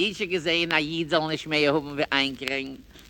ich gesehen, a Jid nicht mehr haben wie einkriegen.